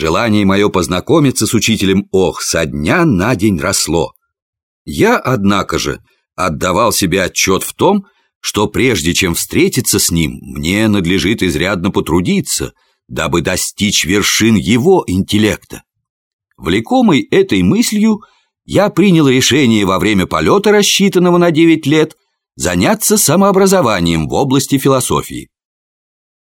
Желание мое познакомиться с учителем Ох со дня на день росло. Я, однако же, отдавал себе отчет в том, что прежде чем встретиться с ним, мне надлежит изрядно потрудиться, дабы достичь вершин его интеллекта. Влекомый этой мыслью, я принял решение во время полета, рассчитанного на 9 лет, заняться самообразованием в области философии.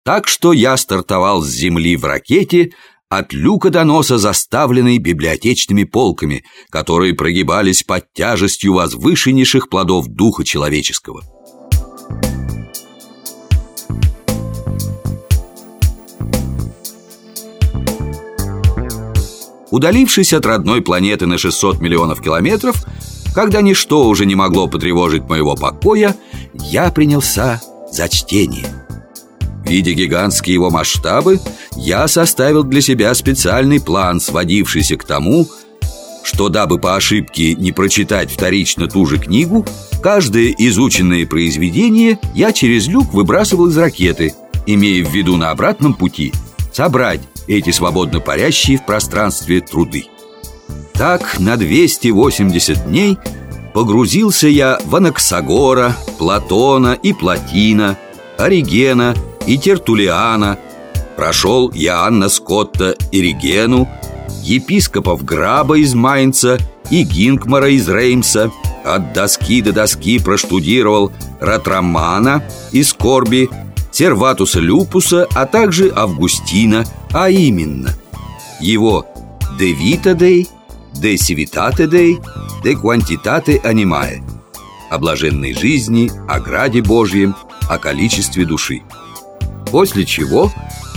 Так что я стартовал с Земли в ракете от люка до носа, заставленной библиотечными полками, которые прогибались под тяжестью возвышеннейших плодов духа человеческого. Удалившись от родной планеты на 600 миллионов километров, когда ничто уже не могло потревожить моего покоя, я принялся за чтение. Видя гигантские его масштабы, я составил для себя специальный план, сводившийся к тому, что дабы по ошибке не прочитать вторично ту же книгу, каждое изученное произведение я через люк выбрасывал из ракеты, имея в виду на обратном пути собрать эти свободно парящие в пространстве труды. Так на 280 дней погрузился я в Анаксагора, Платона и Платина, Оригена и Тертулиана, прошел Иоанна Скотта и Регену, епископов Граба из Майнца и Гинкмара из Реймса, от доски до доски проштудировал Ратрамана из Корби, Серватуса Люпуса, а также Августина, а именно его «De Vita Dei», «De Civitate Dei», «De Quantitate Animae» о блаженной жизни, о граде Божьем, о количестве души. После чего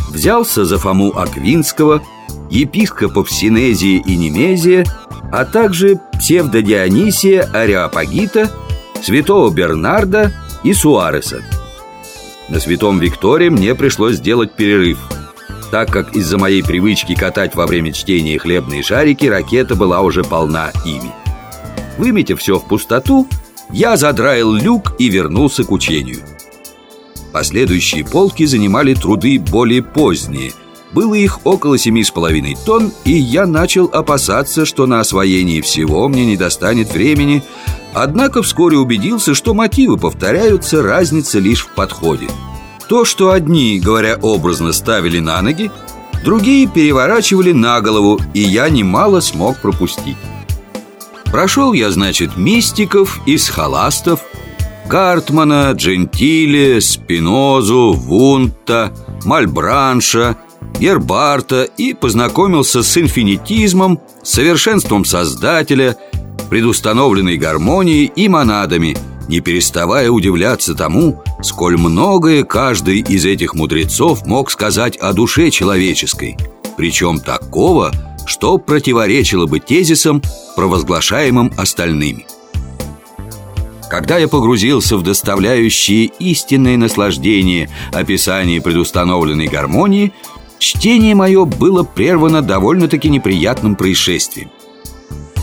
взялся за Фому Аквинского, епископов Синезии и Немезия, а также псевдодионисия Ариапагита, святого Бернарда и Суареса. На святом Викторе мне пришлось сделать перерыв, так как из-за моей привычки катать во время чтения хлебные шарики ракета была уже полна ими. Выметив все в пустоту, я задраил люк и вернулся к учению. Последующие полки занимали труды более поздние. Было их около семи с половиной тонн, и я начал опасаться, что на освоение всего мне не достанет времени, однако вскоре убедился, что мотивы повторяются, разница лишь в подходе. То, что одни, говоря образно, ставили на ноги, другие переворачивали на голову, и я немало смог пропустить. Прошел я, значит, мистиков и схоластов, Гартмана, Джентиле, Спинозу, Вунта, Мальбранша, Гербарта и познакомился с инфинитизмом, совершенством Создателя, предустановленной гармонией и монадами, не переставая удивляться тому, сколь многое каждый из этих мудрецов мог сказать о душе человеческой, причем такого, что противоречило бы тезисам, провозглашаемым остальными. Когда я погрузился в доставляющие истинное наслаждение описание предустановленной гармонии, чтение мое было прервано довольно-таки неприятным происшествием.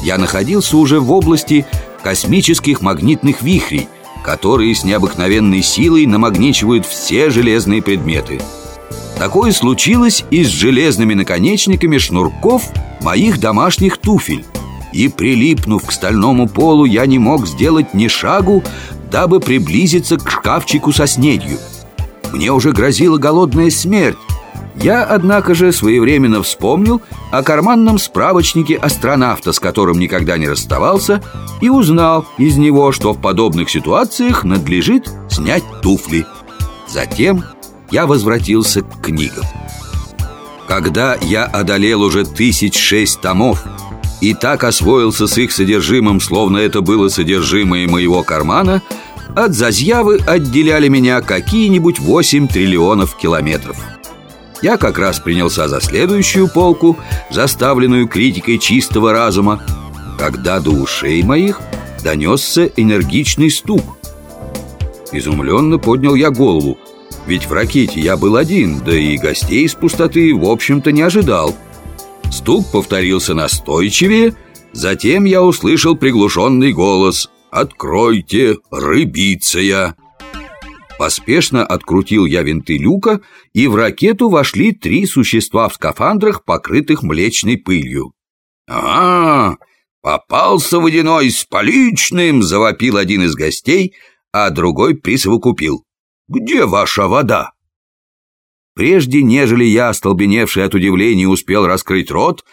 Я находился уже в области космических магнитных вихрей, которые с необыкновенной силой намагничивают все железные предметы. Такое случилось и с железными наконечниками шнурков моих домашних туфель и, прилипнув к стальному полу, я не мог сделать ни шагу, дабы приблизиться к шкафчику со снедью. Мне уже грозила голодная смерть. Я, однако же, своевременно вспомнил о карманном справочнике астронавта, с которым никогда не расставался, и узнал из него, что в подобных ситуациях надлежит снять туфли. Затем я возвратился к книгам. Когда я одолел уже тысяч шесть томов и так освоился с их содержимым, словно это было содержимое моего кармана, от Зазьявы отделяли меня какие-нибудь 8 триллионов километров. Я как раз принялся за следующую полку, заставленную критикой чистого разума, когда до ушей моих донесся энергичный стук. Изумленно поднял я голову, ведь в ракете я был один, да и гостей из пустоты, в общем-то, не ожидал. Стук повторился настойчивее Затем я услышал приглушенный голос «Откройте, рыбиция!» Поспешно открутил я винты люка, и в ракету вошли три существа в скафандрах, покрытых млечной пылью. «А, попался водяной с поличным!» — завопил один из гостей, а другой присовокупил. «Где ваша вода?» Прежде, нежели я, остолбеневший от удивления, успел раскрыть рот,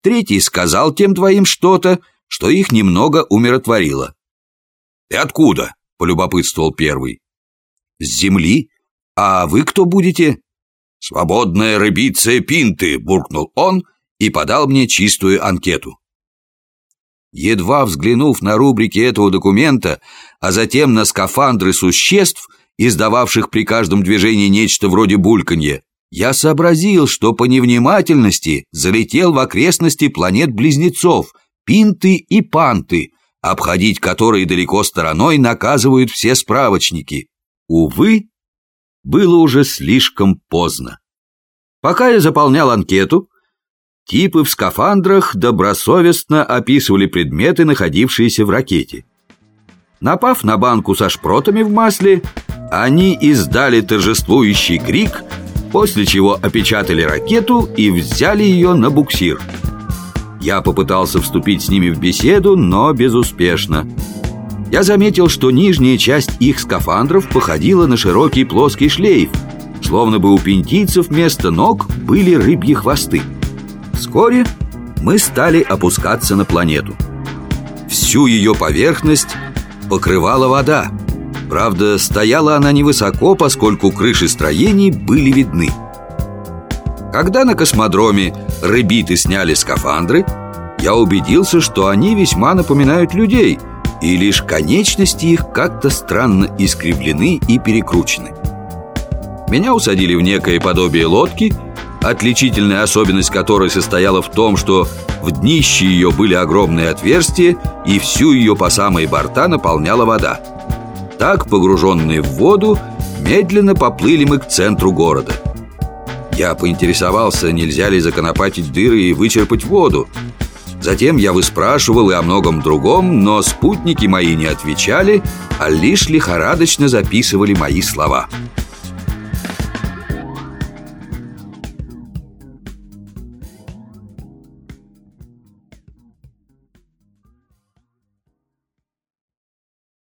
третий сказал тем двоим что-то, что их немного умиротворило. «Ты откуда?» — полюбопытствовал первый. «С земли? А вы кто будете?» «Свободная рыбиция пинты», — буркнул он и подал мне чистую анкету. Едва взглянув на рубрики этого документа, а затем на скафандры существ, издававших при каждом движении нечто вроде бульканья, я сообразил, что по невнимательности залетел в окрестности планет-близнецов, Пинты и Панты, обходить которые далеко стороной наказывают все справочники. Увы, было уже слишком поздно. Пока я заполнял анкету, типы в скафандрах добросовестно описывали предметы, находившиеся в ракете. Напав на банку со шпротами в масле, они издали торжествующий крик, после чего опечатали ракету и взяли ее на буксир. Я попытался вступить с ними в беседу, но безуспешно. Я заметил, что нижняя часть их скафандров походила на широкий плоский шлейф, словно бы у пентийцев вместо ног были рыбьи хвосты. Вскоре мы стали опускаться на планету. Всю ее поверхность покрывала вода. Правда, стояла она невысоко, поскольку крыши строений были видны. Когда на космодроме рыбиты сняли скафандры, я убедился, что они весьма напоминают людей – и лишь конечности их как-то странно искривлены и перекручены. Меня усадили в некое подобие лодки, отличительная особенность которой состояла в том, что в днище ее были огромные отверстия, и всю ее по самые борта наполняла вода. Так, погруженные в воду, медленно поплыли мы к центру города. Я поинтересовался, нельзя ли законопатить дыры и вычерпать воду, Затем я выспрашивал и о многом другом, но спутники мои не отвечали, а лишь лихорадочно записывали мои слова.